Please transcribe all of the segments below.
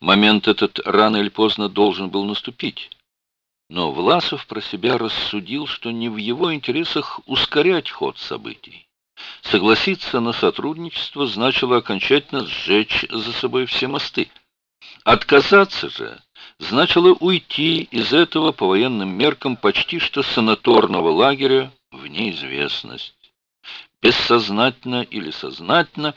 Момент этот рано или поздно должен был наступить. Но Власов про себя рассудил, что не в его интересах ускорять ход событий. Согласиться на сотрудничество значило окончательно сжечь за собой все мосты. Отказаться же значило уйти из этого по военным меркам почти что санаторного лагеря в неизвестность. Бессознательно или сознательно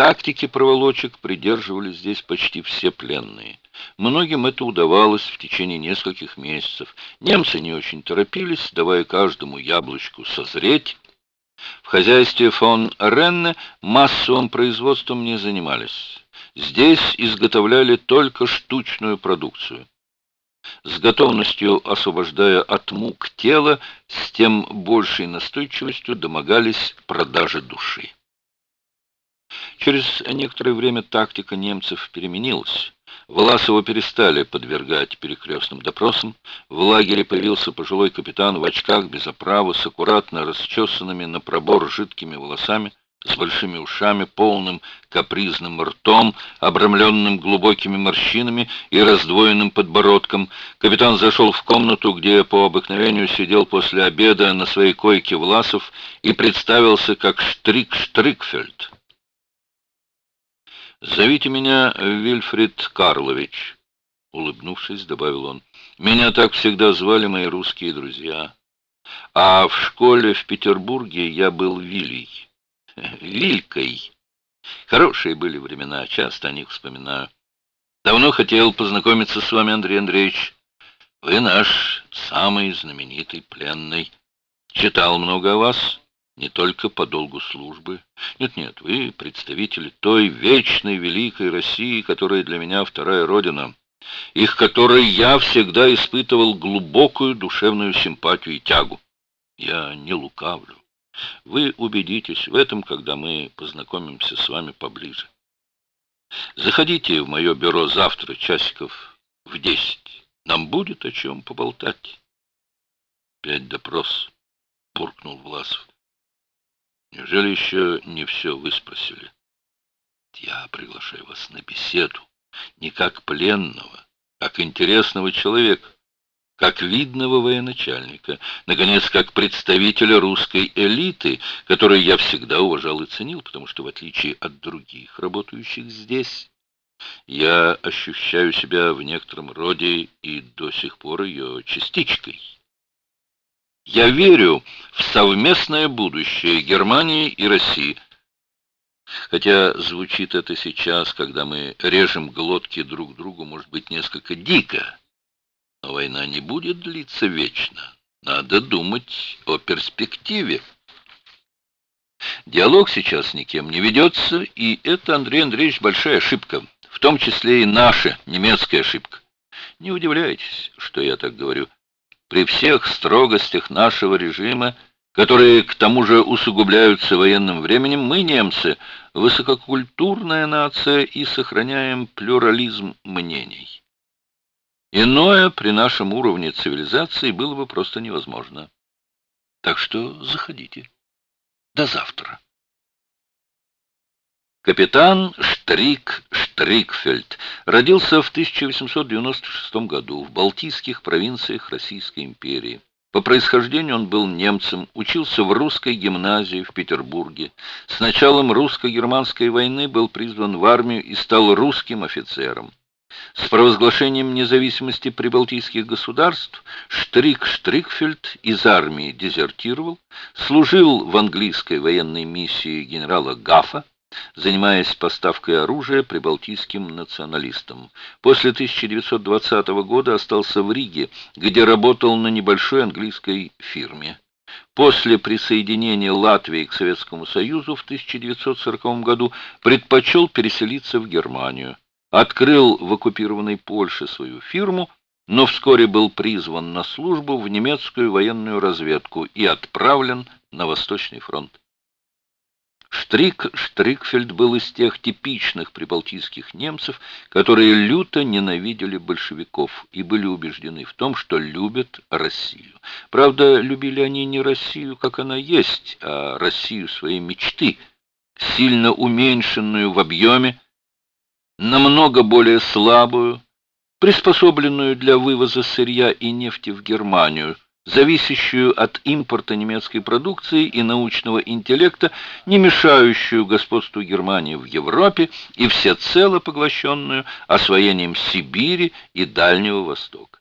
тактики проволочек придерживались здесь почти все пленные. Многим это удавалось в течение нескольких месяцев. Немцы не очень торопились, давая каждому яблочку созреть. В хозяйстве фон Ренне массовым производством не занимались. Здесь изготовляли только штучную продукцию. С готовностью освобождая от мук тело, с тем большей настойчивостью домогались продажи души. Через некоторое время тактика немцев переменилась. Власова перестали подвергать перекрестным допросам. В лагере появился пожилой капитан в очках без оправы, с аккуратно расчесанными на пробор жидкими волосами, с большими ушами, полным капризным ртом, обрамленным глубокими морщинами и раздвоенным подбородком. Капитан зашел в комнату, где по обыкновению сидел после обеда на своей койке Власов и представился как Штрик Штрикфельд. «Зовите меня Вильфрид Карлович», — улыбнувшись, добавил он. «Меня так всегда звали мои русские друзья. А в школе в Петербурге я был Вилей. Вилькой. Хорошие были времена, часто о них вспоминаю. Давно хотел познакомиться с вами, Андрей Андреевич. Вы наш самый знаменитый пленный. Читал много о вас» не только по долгу службы. Нет-нет, вы представители той вечной великой России, которая для меня вторая родина, их которой я всегда испытывал глубокую душевную симпатию и тягу. Я не лукавлю. Вы убедитесь в этом, когда мы познакомимся с вами поближе. Заходите в мое бюро завтра, часиков в десять. Нам будет о чем поболтать. Пять допрос, буркнул Власов. Неужели еще не все вы спросили? Я приглашаю вас на беседу, не как пленного, как интересного человека, как видного военачальника, наконец, как представителя русской элиты, которую я всегда уважал и ценил, потому что, в отличие от других, работающих здесь, я ощущаю себя в некотором роде и до сих пор ее частичкой. Я верю в совместное будущее Германии и России. Хотя звучит это сейчас, когда мы режем глотки друг другу, может быть, несколько дико. Но война не будет длиться вечно. Надо думать о перспективе. Диалог сейчас никем не ведется, и это, Андрей Андреевич, большая ошибка, в том числе и наша немецкая ошибка. Не удивляйтесь, что я так говорю при всех строгостях нашего режима, которые к тому же усугубляются военным временем, мы, немцы, высококультурная нация и сохраняем плюрализм мнений. Иное при нашем уровне цивилизации было бы просто невозможно. Так что заходите. До завтра. Капитан Штрик Штрикфельд родился в 1896 году в Балтийских провинциях Российской империи. По происхождению он был немцем, учился в русской гимназии в Петербурге. С началом русско-германской войны был призван в армию и стал русским офицером. С провозглашением независимости прибалтийских государств Штрик Штрикфельд из армии дезертировал, служил в английской военной миссии генерала Гафа, занимаясь поставкой оружия прибалтийским националистам. После 1920 года остался в Риге, где работал на небольшой английской фирме. После присоединения Латвии к Советскому Союзу в 1940 году предпочел переселиться в Германию. Открыл в оккупированной Польше свою фирму, но вскоре был призван на службу в немецкую военную разведку и отправлен на Восточный фронт. Штрик Штрикфельд был из тех типичных прибалтийских немцев, которые люто ненавидели большевиков и были убеждены в том, что любят Россию. Правда, любили они не Россию, как она есть, а Россию своей мечты, сильно уменьшенную в объеме, намного более слабую, приспособленную для вывоза сырья и нефти в Германию, зависящую от импорта немецкой продукции и научного интеллекта, не мешающую господству Германии в Европе и всецело поглощенную освоением Сибири и Дальнего Востока.